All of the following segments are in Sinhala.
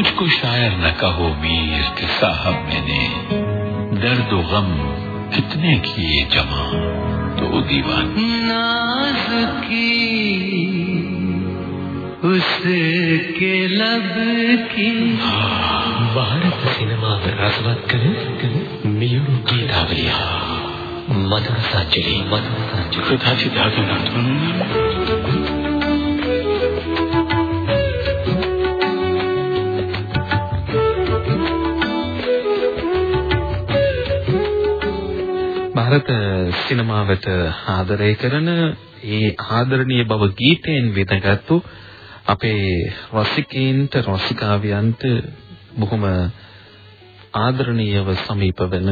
مجھ کو شاعر نہ کہو میر کے صاحب میں نے درد و غم کتنے کیے جمع تو دیوان۔ ناز کی اس کے لب کی۔ بھارت سینما رسوت کریں۔ میور کی دھاویا مدرسہ چلی مدرسہ چلی خدا چی دھاگے نہ ಭಾರತ සිනමාවට ආදරය කරන ඒ ආදරණීය බව ගීතයෙන් විඳගත්තු අපේ රසිකයින්ට රසිකාවියන්ට බොහොම ආදරණීයව සමීප වෙන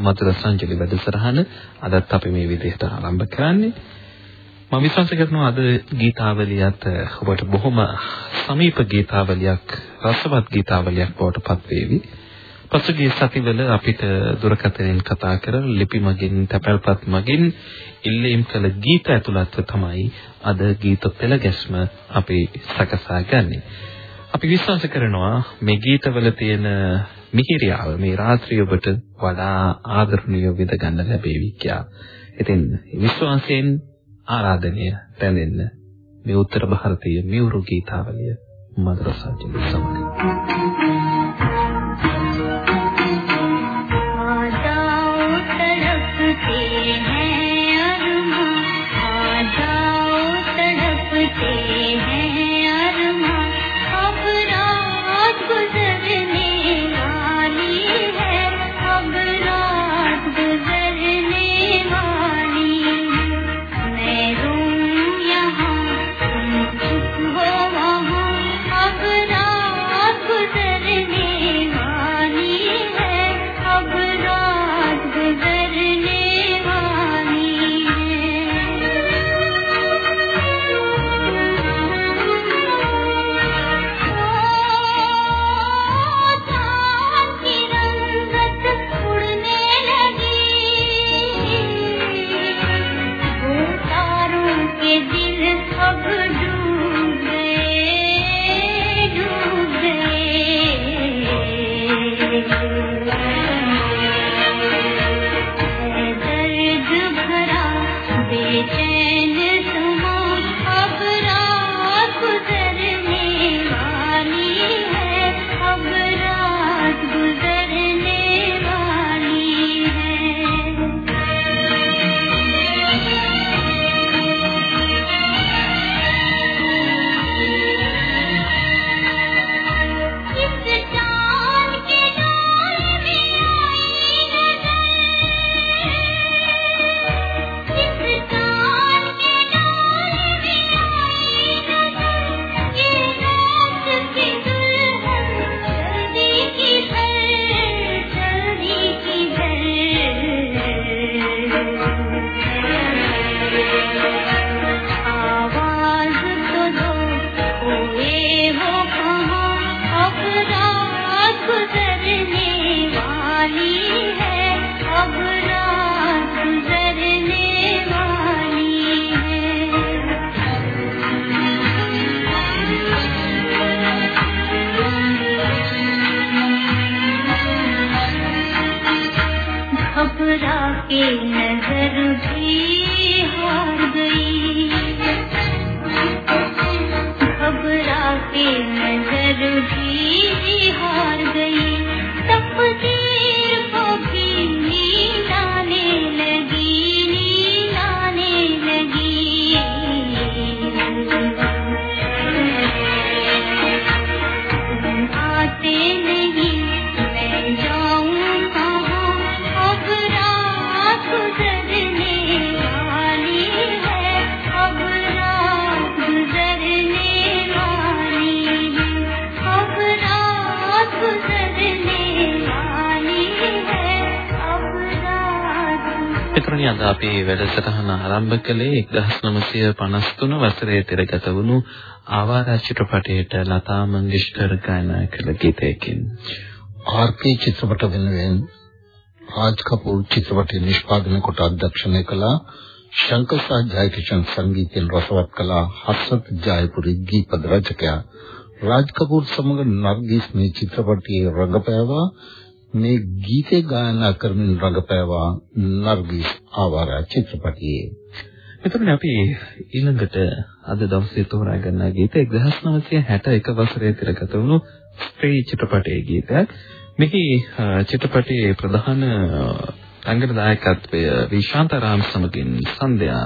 මధుර සංජලි වැඩසටහන අදත් අපි මේ විදිහට ආරම්භ කරන්නේ මම විශ්වාස කරනවා අද ගීතාවලියත් ඔබට බොහොම සමීප ගීතාවලියක් රසවත් ගීතාවලියක් බවට පත් වේවි පසුගිය සතිවල අපිට දුරකථනයෙන් කතා කරන ලිපි මගින් තැපැල්පත් මගින් ඉල්ලීම් කළ ගීත ඇතුළත්ව තමයි අද ගීත පෙළ ගැස්ම අපි සකසා ගන්නේ. අපි විශ්වාස කරනවා මේ ගීතවල තියෙන මිහිරියාව මේ රාත්‍රිය ඔබට වඩා ආදරණීය විඳ ගන්න ලැබේවි කියලා. ඉතින් විශ්වාසයෙන් ආරාධනය පැනෙන්න මේ උත්තර ಭಾರತೀಯ මියුරු ගීතාවලිය මధుර සංජීව සමග. Thank you. අපේ වැඩසටහන ආරම්භ කළේ 1953 වසරේ තිරගත වුණු ආවාරා චිත්‍රපටයේට ලතා මංගেশකර ගායනා කළ ගීතයකින්. ආර්.පී. චිත්‍රපට වෙනුවෙන් රාජ් කපූර් චිත්‍රපටය නිෂ්පාදනය කොට අධ්‍යක්ෂණය කළ. ශංකර් සහ ජයකිෂන් සංගීතයෙන් රසවත් කළ හසත් ජයපුරි ගීපද රචකයා. රාජ් කපූර් සමග නර්ගිස් මේ චිත්‍රපටයේ රඟපෑවා. මේ ගීතේ ගායනා කරමින් රඟපෑවා නර්ගිස් ආවාරා චිත්‍රපටයේ එතකොට අපි ඊළඟට අද දවසේ තෝරා ගන්න ගීත 1961 වසරේ තිරගත වුණු ස්ත්‍රී චිත්‍රපටයේ ගීතයක්. මෙහි චිත්‍රපටයේ ප්‍රධාන රංගන දායකත්වය විශාන්තරාම් සමගින් සන්ධ්‍යා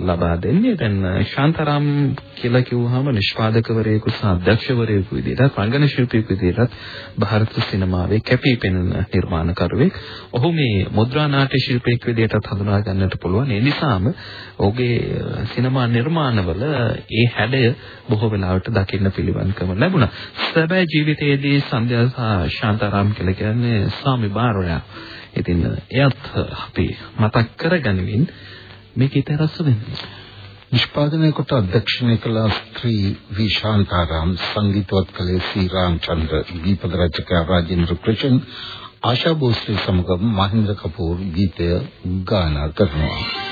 ලබා දෙන්නේ. දැන් ශාන්තරාම් කියලා කිව්වහම නිෂ්පාදකවරයෙකු සහ අධ්‍යක්ෂවරයෙකු විදිහට රංගන ශිල්පියෙකු විදිහට ಭಾರತ සිනමාවේ කැපී පෙනෙන නිර්මාණකරුවෙක්. ඔහු මේ මුද්‍රා නාට්‍ය ශිල්පියෙක් විදිහට හඳුනා ගන්නට පුළුවන්. ඒ නිසාම ඔහුගේ සිනමා නිර්මාණවල ඒ හැඩය බොහෝ වෙලාවට දකින්න පිළිවන්කම ලැබුණා. සැබෑ ජීවිතයේදී සන්ධ්‍යා සහ ශාන්තරාම් කියලා කියන්නේ ස්වාමි බාරෝයා. ඉතින් එයත් අපි මතක් කරගනිමින් මේ ගීතය රස වෙන්නේ. නිෂ්පාදනය කොට අධ්‍යක්ෂණය කළ ස්ත්‍රී විශාන්තාරාම් සංගීතවත් කළේ සී රාමචන්ද්‍ර දීපද රචක රාජේන්ද්‍ර කෘෂන් ආශා භෝස්ලේ සමග මහින්ද කපූර් ගීතය ගායනා කරනවා.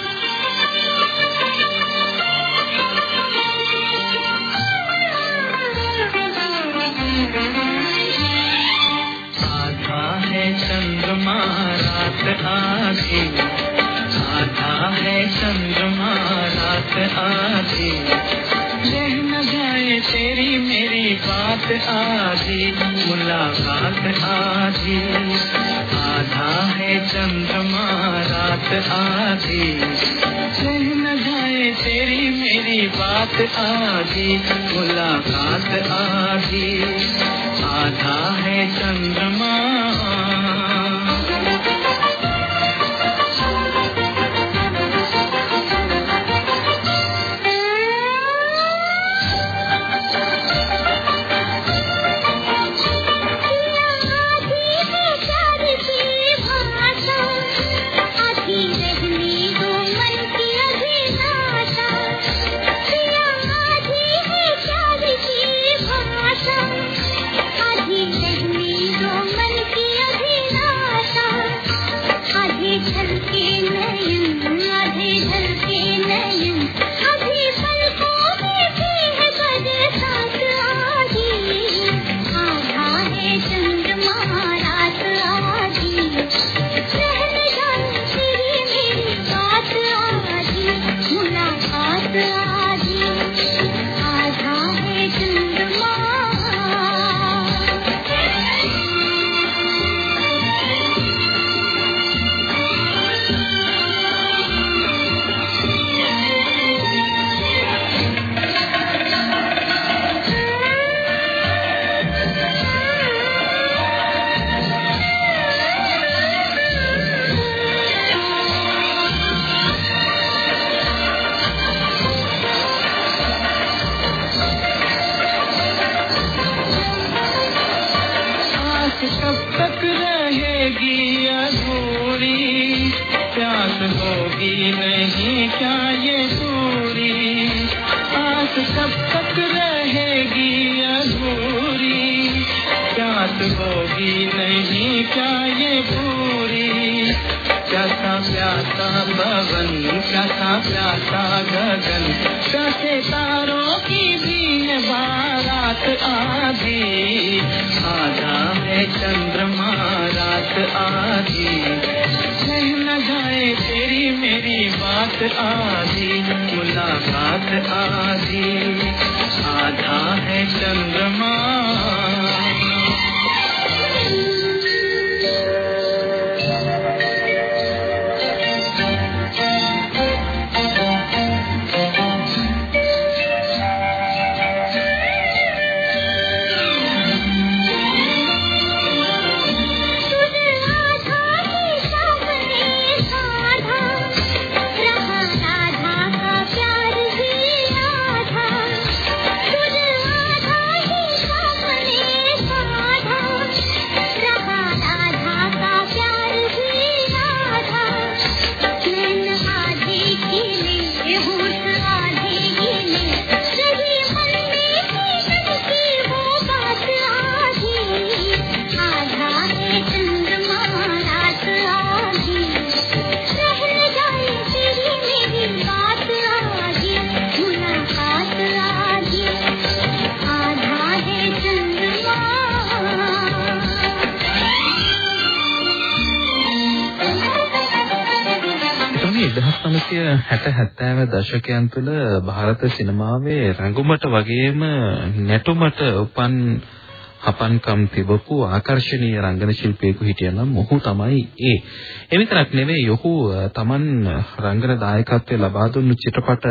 جائے تیری میری بات ملاقات آدھا ہے جائے تیری میری بات ملاقات آدھی آدھا ہے چندرما ہوگی نہیں کیا یہ دوری؟ آس کب تک رہے گی ادھوری رات ہوگی نہیں کیا یہ پوری کیسا پیاسا بغن کیسا تھا پیاسا گگن۔ کیسے تاروں کی بھی بارات آدھی۔ آدھا ہے چندرما رات آدھی۔ میری بات آدھی ملاقات آدھی آدھا ہے چندم 60 70 දශකයන් තුළ ಭಾರත සිනමාවේ රංගුමට වගේම නැටුමට උපන් හපන්කම් තිබපු ආකර්ශනීය රංගන ශිල්පියෙකු හිටියා නම් ඔහු තමයි ඒ. ඒ විතරක් නෙවෙයි ඔහු තමන් රංගන දායකත්වය ලබා දුන්නු චිත්‍රපට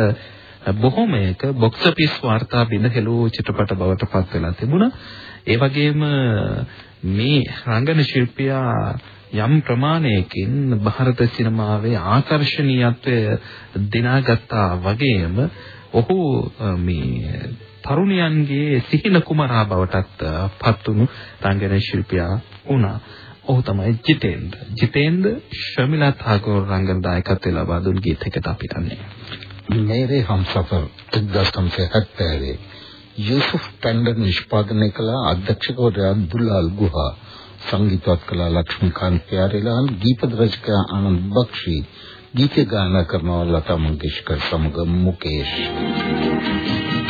බොහොමයක බොක්ස් ඔෆිස් වාර්තා බිඳහෙළූ චිත්‍රපට බවට පත් වෙලා තිබුණා. ඒ වගේම මේ රංගන ශිල්පියා යම් ප්‍රමාණයකින් ಭಾರತ සිනමාවේ ආකර්ශනීයත්වය දිනාගත්තා වගේම ඔහු මේ තරුණයන්ගේ සිහින කුමරා බවටත් පත්වුණු රංගන ශිල්පියා වුණා. ඔහු තමයි ජිතේන්ද්‍ර. ජිතේන්ද්‍ර ශමිලා තාගෝර් රංගන දායකත්වය ලබා දුන් ගීතයකට අපි යන්නේ. मेरे हम सफर 1970 යූසුෆ් ටැන්ඩර් නිෂ්පාදනය කළ අධ්‍යක්ෂකවරයා දුලාල් ගුහා සංගීතවත් කළ ලක්ෂ්මීකාන්ත් ප්‍යාරේලාල් ගීපද රචක ආනන්ද බක්ෂි. ගීත ගායනා කරනවා ලතා මංගেশකර් සමග මුකේෂ්. ශ්‍රී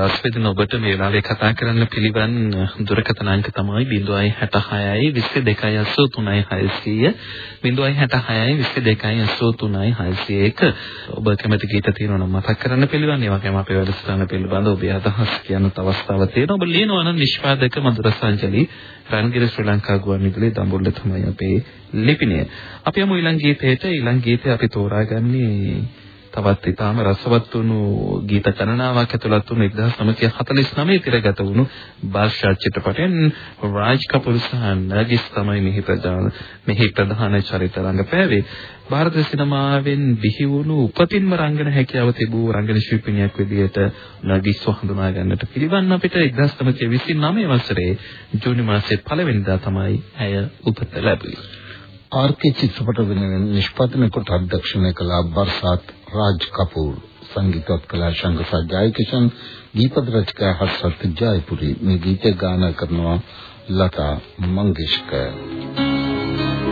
රස විඳින ඔබට මේ වෙලාවේ කතා කරන්න පිළිවන් දුරකථන අංක තමයි 066යි 22යි 83600 066යි 22යි 83601 ඔබ කැමති ගීත තියෙනවා නම් මතක් කරන්න පිළිවන්. ඒ වගේම අපේ වැඩසටහන පිළිබඳ ඔබේ අදහස් කියන අවස්ථාව තියෙනවා. ඔබ ලියනවා නම් නිෂ්පාදක මధుර සංජලි රන්ගිර ශ්‍රී ලංකා ගුවන්විදුලි දඹුල්ල තමයි අපේ ලිපිනය අපි යමු ඊළඟ ගීතයට. ඊළඟ ගීතය අපි තෝරාගන්නේ තවත් ඊටාම රසවත් වුණු ගීත ගණනාවක් ඇතුළත් වුණු 1949 තිරගත වුණු බාෂා චිත්‍රපටයෙන් රාජ් කපූර් සහ නර්ගිස් තමයි මෙහි ප්‍රධාන මෙහි ප්‍රධාන චරිත රංගපෑවේ ಭಾರತ සිනමාවෙන් බිහි වුණු උපතින්ම රංගන හැකියාව තිබූ රංගන ශිල්පිනියක් විදිහට නර්ගිස් හඳුනා ගන්නට පිළිවන් අපිට 1929 වසරේ ජූනි මාසයේ පළවෙනිදා තමයි ඇය උපත ලැබුවේ ආර්කේ චිත්‍රපට වෙනුවෙන් නිෂ්පාදනය කොට අධ්‍යක්ෂණය කළ බර්සාත් රාජ් කපූර් සංගීතවත් කලා ශංකසා ජයකිෂන් දීපද රචකයා හර්ෂත් ජයපුරි මේ ගීත ගායනා කරනවා ලතා මංගেশකර් අද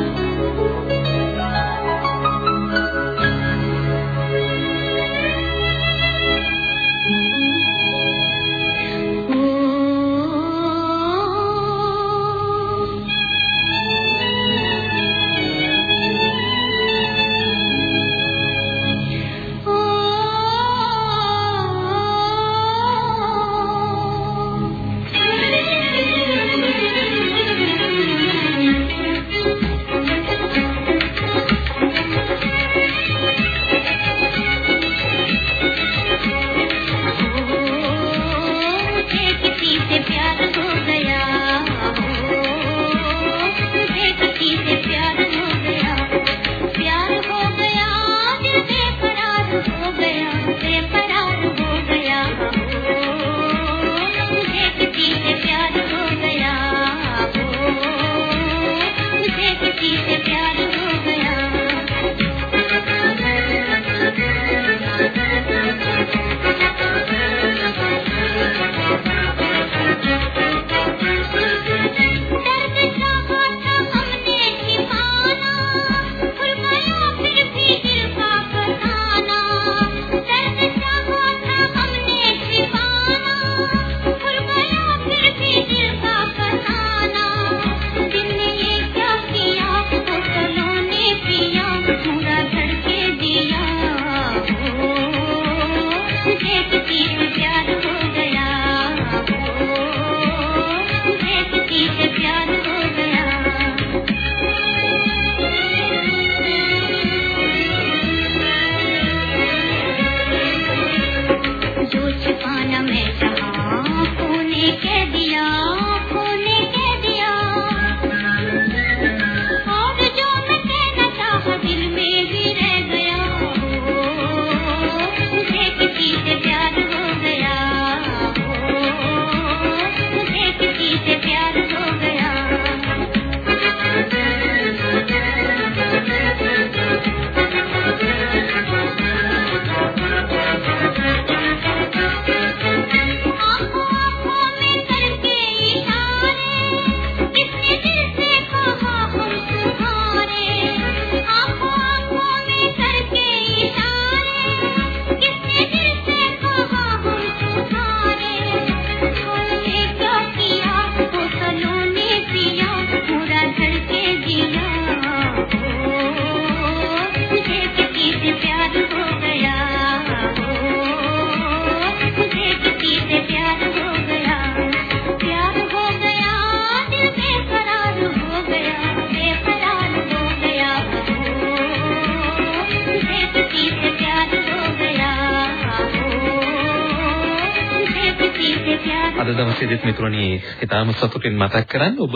මිතුරනි ඊටාම සතුටින් මතක් කරන්න ඔබ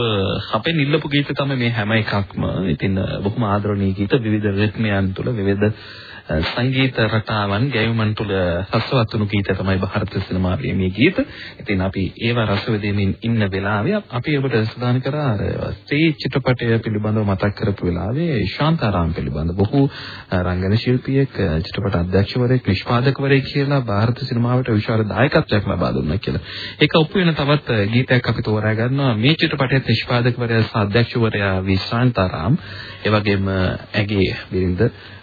අපේ නිල්ලපු ගීත තමයි මේ හැම එකක්ම. ඉතින් බොහොම ආදරණීය ගීත විවිධ රිද්මයන් තුළ විවිධ සංගීත රටාවන් ගැයුමන් තුළ රසවත් වුණු ගීත තමයි ಭಾರತ සිනමාවේ මේ ගීත. ඉතින් අපි ඒව රස විඳින්මින් ඉන්න වෙලාවේ අපි ඔබට සදාන කරා අර ස්ත්‍රී චිත්‍රපටය පිළිබඳව මතක් කරපු වෙලාවේ ශාන්තාරාම් පිළිබඳ බොහෝ රංගන ශිල්පියෙක් චිත්‍රපට අධ්‍යක්ෂවරයෙක් නිෂ්පාදකවරයෙක් කියලා ಭಾರತ සිනමාවට විශාල දායකත්වයක් ලබා දුන්නා කියලා. ඒක ඔප්පු වෙන තවත් ගීතයක් අපි තෝරා ගන්නවා මේ චිත්‍රපටයේ නිෂ්පාදකවරයා සහ අධ්‍යක්ෂවරයා වී ශාන්තාරාම්. ඒ වගේම ඇගේ බිරිඳ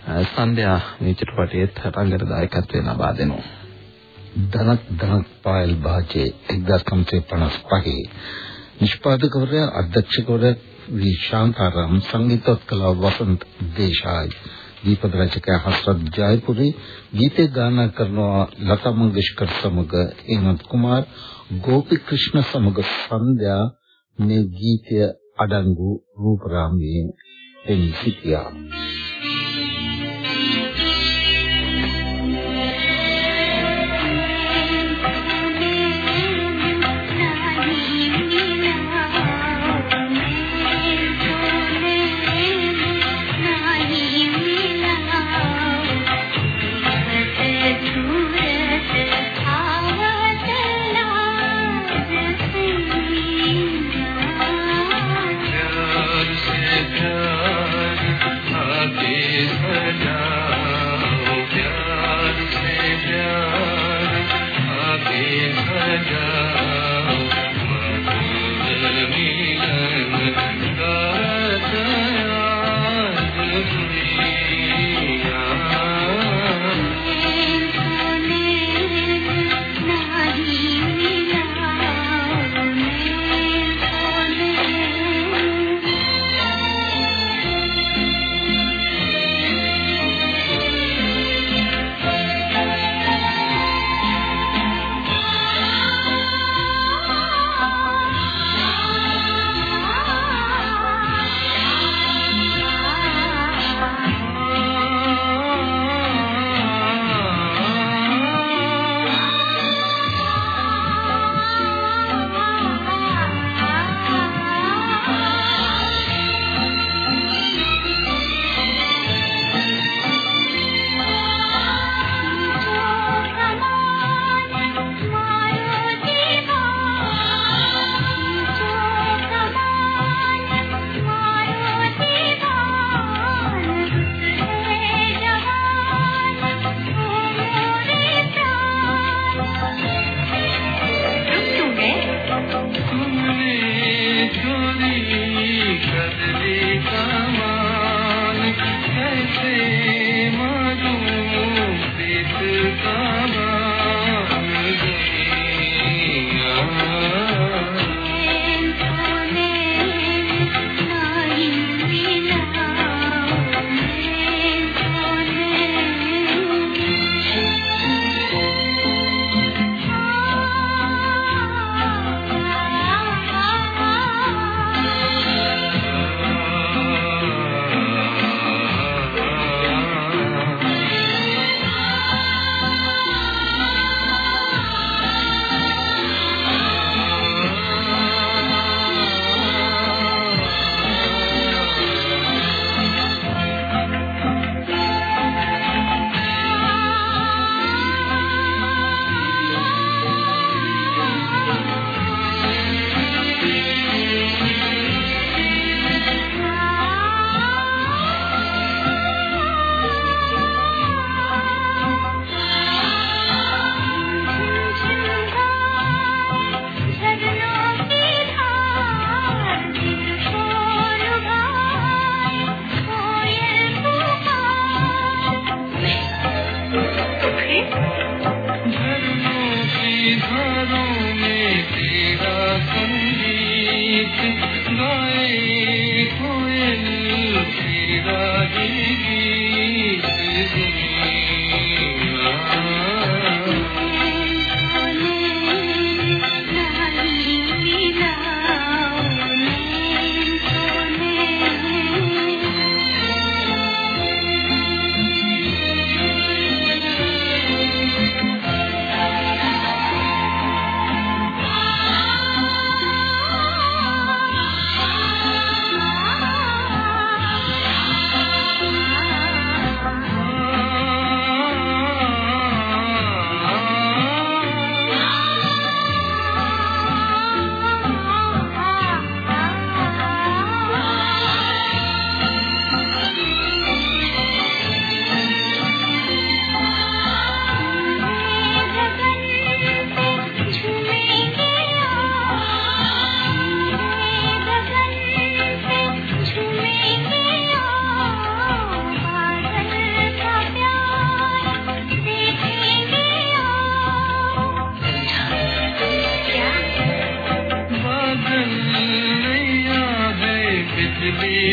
සන්ධ්‍යා මේ චිත්‍රපටයේත් රංගන දායකත්වයෙන් ලබා දෙනවා. ධනක් ධනක් පායල් භාජේ 1955 නිෂ්පාදකවරයා අධ්‍යක්ෂකවරයා වී ශාන්තාරාම් සංගීතෝත්කලා වසන්ත දේශායි. දීපද රචකයා හස්රත් ජයපුරි ගීතේ ගායනා කරනවා ලතා මංගেশකර් සමග හේමන්ත් කුමාර්. ගෝපි කෘෂ්ණ සමග සන්ධ්‍යා මේ ගීතය අඩංගු රූපරාමයේ එනි සිටියා.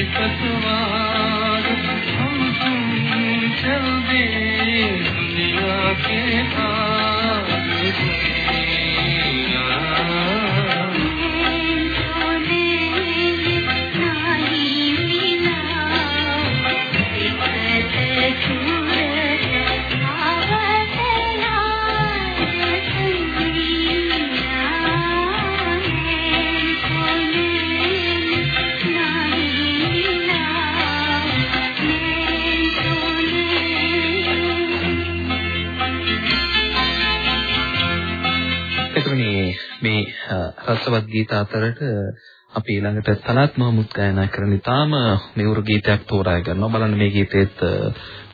පතුවා රසවත් ගීත අතරට අපි ඊළඟට තලත් මහමුත් ගායනා කරන ඉතාම මෙවුරු ගීතයක් තෝරා ගන්නවා. බලන්න මේ ගීතෙත්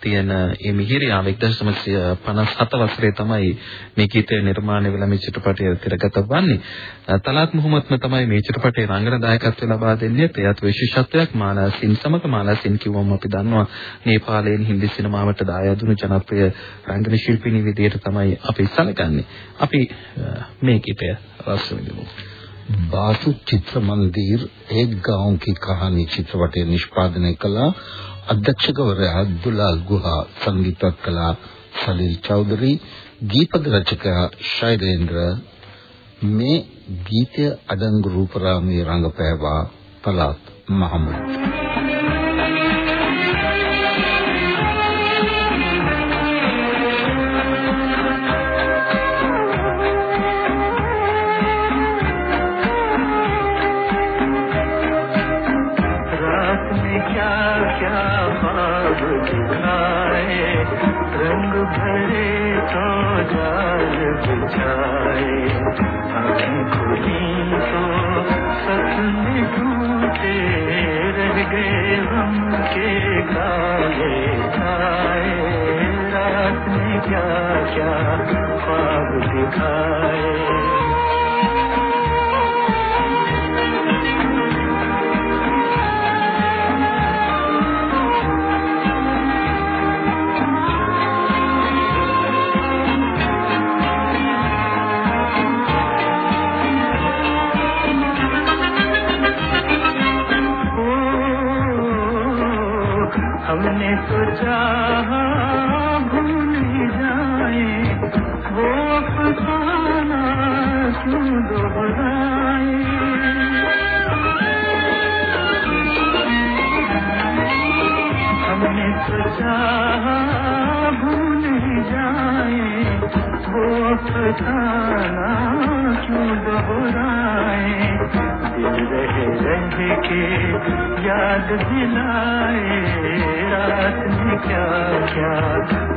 තියෙන මේ මිහිරියාව 1957 වසරේ තමයි මේ ගීතය නිර්මාණය වෙලා මේ චිත්‍රපටය තිරගත වන්නේ. තලත් මොහොමත්ම තමයි මේ චිත්‍රපටයේ රංගන දායකත්වය ලබා දෙන්නේ. එයත් විශේෂත්වයක් මාලාසින් සමග මාලාසින් කිව්වම අපි දන්නවා නේපාලයෙන් හින්දි සිනමාවට දායාදුණු ජනප්‍රිය රංගන ශිල්පිනී විදිහට තමයි අපි සැලකන්නේ. අපි මේ ගීතය රස විඳිමු. बासु चित्र मंदिर एक गांव की कहानी चित्रपट निष्पादन कला بھول جائیں وہ پھتانا کیوں دہرائیں دل کے یاد دلائے، رات میں کیا کیا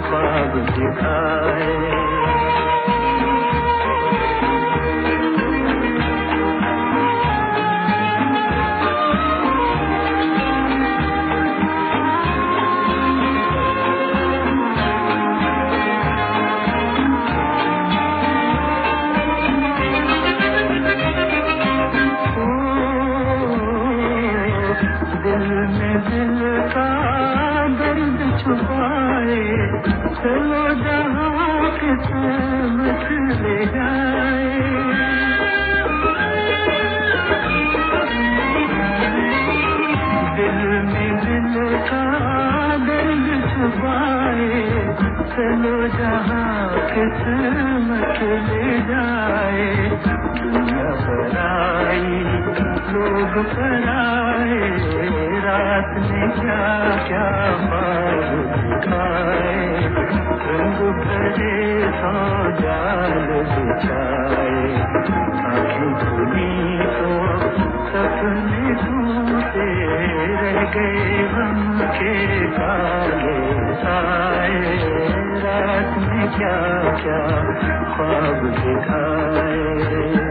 خواب دکھائے؟ رات نے کیا کیا رنگ کرے سو جال بچائے تو سپنے جھوٹے رہ کے کالے سائے۔ رات میں کیا کیا خواب دکھائے۔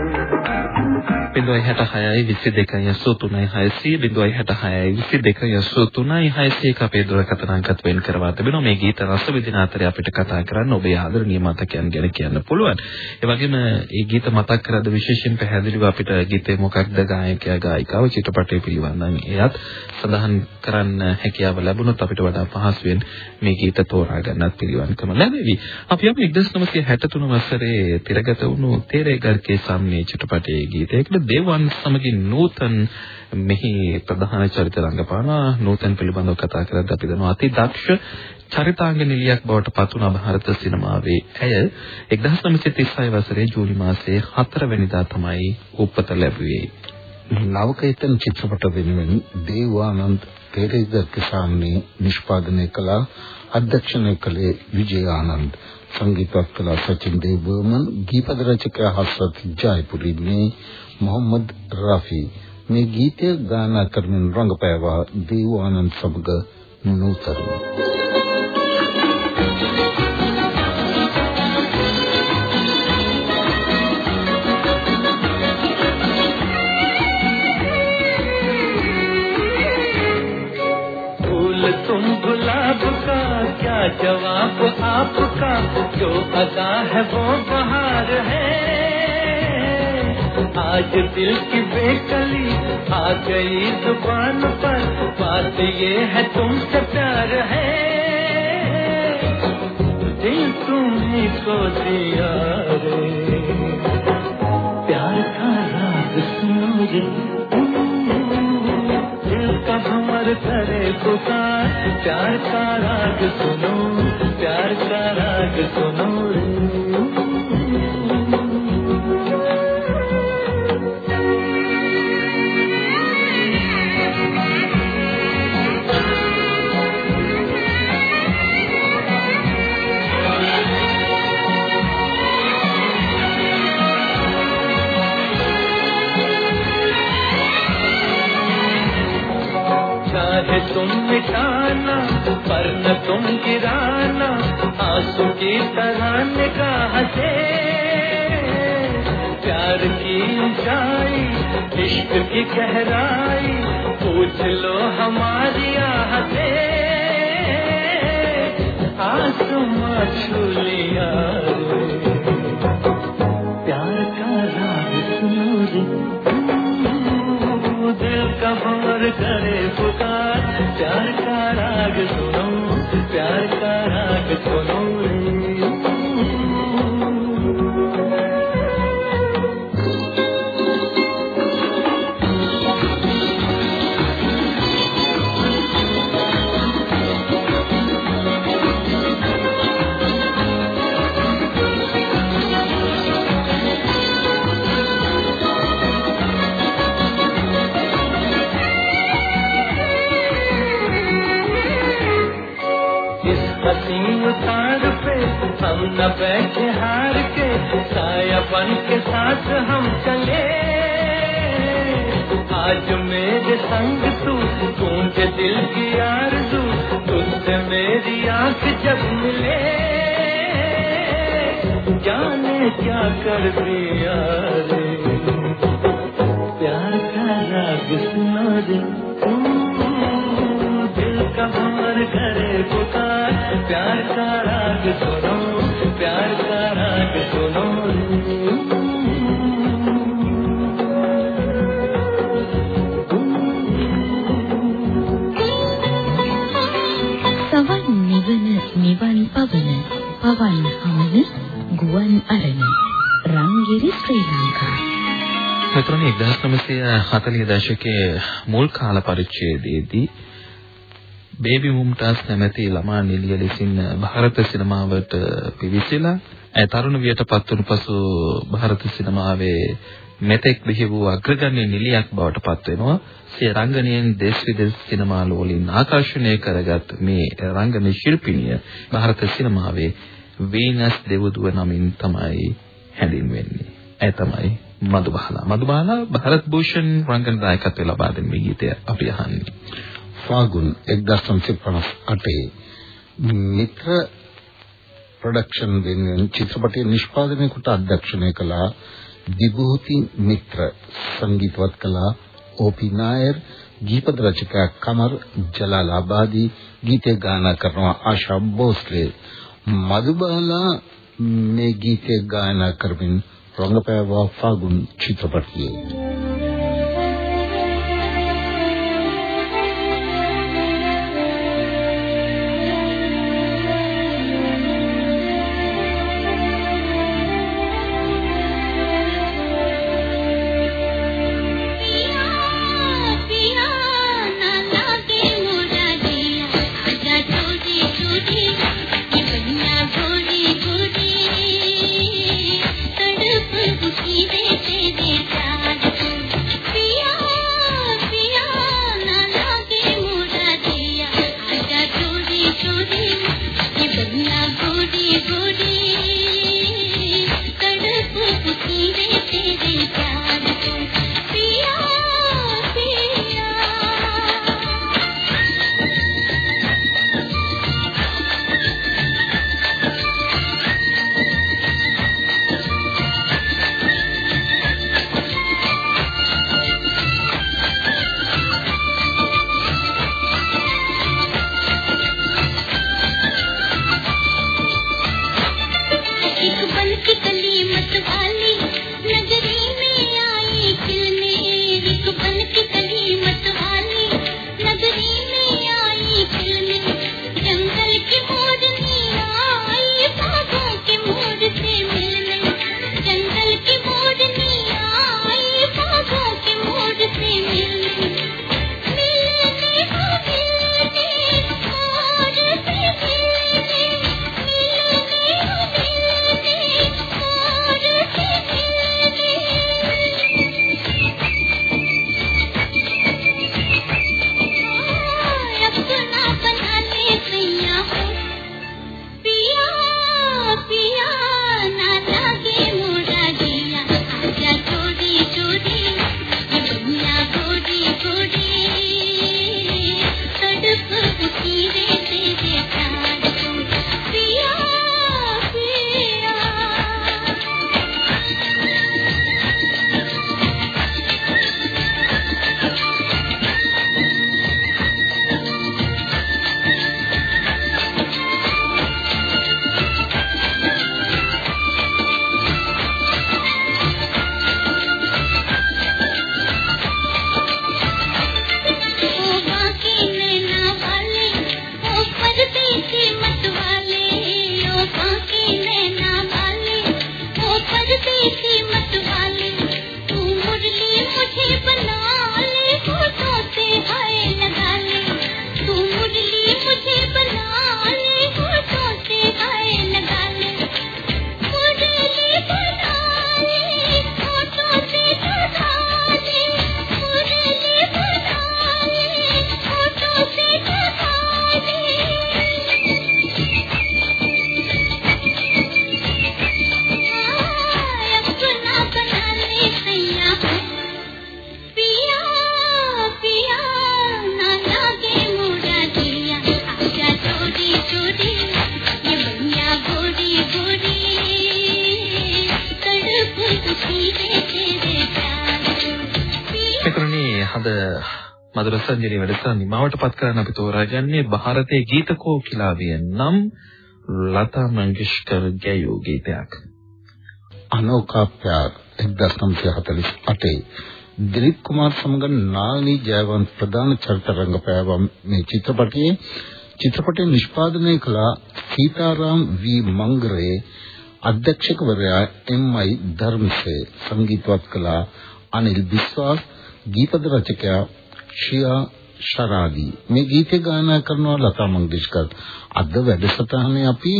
600 අපේ දුරකථන අංකත් වෙන් කරවා තිබෙනවා. මේ ගීත රස විඳින අතරේ අපිට කතා කරන්න ඔබේ ආදරණීය මතකයන් ගැන කියන්න පුළුවන්. ඒ වගේම මේ ගීත මතක් කරද්දී විශේෂයෙන් පැහැදිලිව අපිට ගීතේ මොකක්ද ගායකයා ගායිකාව චිත්‍රපටය පිළිබඳව එයත් සඳහන් කරන්න හැකියාව ලැබුණොත් අපිට වඩා පහසුවෙන් මේ ගීත තෝරා ගන්නත් පිළිවන්කම ලැබෙවි අපි අපි 1963 වසරේ තිරගත වුණු තේරේ ගර්කේ සම්මේ චිත්‍රපටයේ ගීතයකට දේවන් සමගින් නූතන් මෙහි ප්‍රධාන චරිත රංගපානවා නූතන් පිළිබඳව කතා කරද්දී අපි දන්නවා අති දක්ෂ චරිතාංග නිලියක් බවට පත් වුණ ಭಾರತ සිනමාවේ ඇය 1936 වසරේ ජූලි මාසයේ 4 වෙනිදා තමයි උපත ලැබුවේ. නවකේතන චිත්‍රපට වෙනුවෙන් දේවානන්ද පෙරේද කිසාන්නේ නිෂ්පාදනය කළ. අධ්‍යක්ෂණය කළේ විජය ආනන්ද. සංගීතවත් කළ සචින් දේව බර්මන් ගීපද රචකයා හස්රත් ජයපුරි මේ මොහම්මද් රෆි. මේ ගීතය ගායනා කරමින් රංගපෑවා දේවානන්ද සමග නූතරු جو پتا ہے وہ بہار ہے۔ آج دل کی بے کلی آ گئی زبان پر، بات یہ ہے تم سے پیار ہے۔ دل تمہیں کو دیا رے پیار کا راز سنو کمر تھرے پکار۔ چار کا راگ سنو چار کا راگ سنو۔ مٹانا پر نہ تم گرانا، آنسو کی طرح نگاہ سے۔ پیار کی جائی، عشق کی گہرائی، پوچھ لو ہماری آتے آسما چھو لیا پیار کا راز سنو جی۔ دل کا بار کرے پتا راگ سنو پیار کا راگ سنو زمین تار پہ ہم نہ بیٹھے ہار کے سایہ بن کے ساتھ ہم چلے آج میرے سنگ تو کے دل کی آرزو تجھ سے میری آنکھ جب ملے جانے کیا کر دیا پیار کا راگ سنا دے 1940 දශකයේ මුල් කාල පරිච්ඡේදයේදී බේබි මුම්තාස් නැමැති ළමා නිලිය ලෙසින් ಭಾರತ සිනමාවට පිවිසිලා ඒ තරුණ වියටපත් වුණු පසු ಭಾರತ සිනමාවේ මෙතෙක් බිහි වූ අග්‍රගණ්‍ය නිලියක් බවට පත් වෙනවා. සිය රංගනයෙන් දේශ විදේශ සිනමාල වලින් ආකර්ෂණය කරගත් මේ රංගන ශිල්පිනිය ಭಾರತ සිනමාවේ වීනස් දෙවුදුව නමින් තමයි හැඳින්වෙන්නේ. ඒ තමයි මధుබාලා. මధుබාලා භාරත් භූෂන් රංගන දායකත්වය ලබා දෙන මේ ගීතය අපි අහන්නේ. ෆාගුන් 1958 මිත්‍ර ප්‍රොඩක්ෂන් වෙනුවෙන් චිත්‍රපටයේ නිෂ්පාදනය කොට අධ්‍යක්ෂණය කළා දිබූති මිත්‍ර සංගීතවත් කළා ඕපි නායර් ගීපද රචකයා කමර් ජලාලාබාදී ගීතය ගායනා කරනවා ආශා බෝස්ලේ මදුබාලා මේ ගීතය ගායනා කරමින් රංගපෑවා ෆාගුන් චිත්‍රපටයේ. සංජීවී වැඩසටහන නිමවටපත් කරන්න අපි තෝරාගන්නේ ಭಾರತයේ ගීත කෝකිලාවිය නම් ලතා මංගেশකර් ගැයූ ගීතයක්. අනෝකා ප්‍යාර 1948 දිලීප් කුමාර් සමග නාලනී ජයවන්ත ප්‍රධාන චරිත රංගපෑවා මේ චිත්‍රපටයේ චිත්‍රපටය නිෂ්පාදනය කළ සීතාරාම් වී මංගරේ අධ්‍යක්ෂකවරයා එම්.අයි. ධර්මසේ සංගීතවත් කළ අනිල් විශ්වාස් ගීත රචකයා ශියා ශරාදී. මේ ගීතේ ගායනා කරනවා ලතා මංගেশකර්. අද වැඩසටහනේ අපි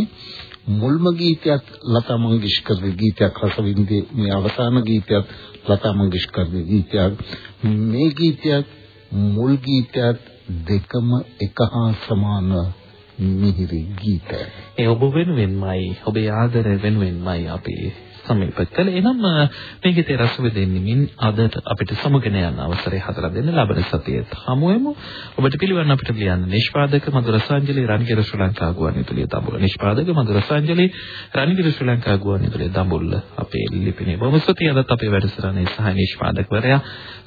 මුල්ම ගීතයත් ලතා මංගেশකර්ගේ ගීතයක් රසවින්දේ මේ අවසාන ගීතයත් ලතා මංගেশකර්ගේ ගීතයක්. මේ ගීතයත් මුල් ගීතයත් දෙකම එක හා සමාන මිහිරි ගීත. ඒ ඔබ වෙනුවෙන්මයි ඔබේ ආදරය වෙනුවෙන්මයි අපි සමීප කළ. එනම් මේ ගීතේ රස විඳින්නින් අදට අපිට සමගන යන අවසරය හදලා දෙන්න ලබන සතියේත් හමු වෙමු. ඔබට පිළිවන් අපිට ලියන්න නිෂ්පාදක මధుරසංජලි රණගිර ශ්‍රී ලංකා ගුවන්විදුලිය දඹුල්ල. නිෂ්පාදක මధుරසංජලි රණගිර ශ්‍රී ලංකා ගුවන්විදුලිය දඹුල්ල. අපේ ලිපිනේ බොහොම ස්තුතියි අදත් අපේ වැඩසටහනේ සහ නිෂ්පාදකවරයා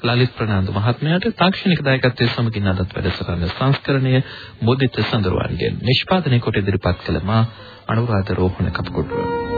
ලලිත් ප්‍රනාන්දු මහත්මයාට තාක්ෂණික දායකත්වයේ සමගින් අදත් වැඩසටහන සංස්කරණය මුදිත සඳරුවන්ගෙන් නිෂ්පාදනය කොට ඉදිරිපත් කළ මා අනුරාධ රෝහණ කපකොටුව.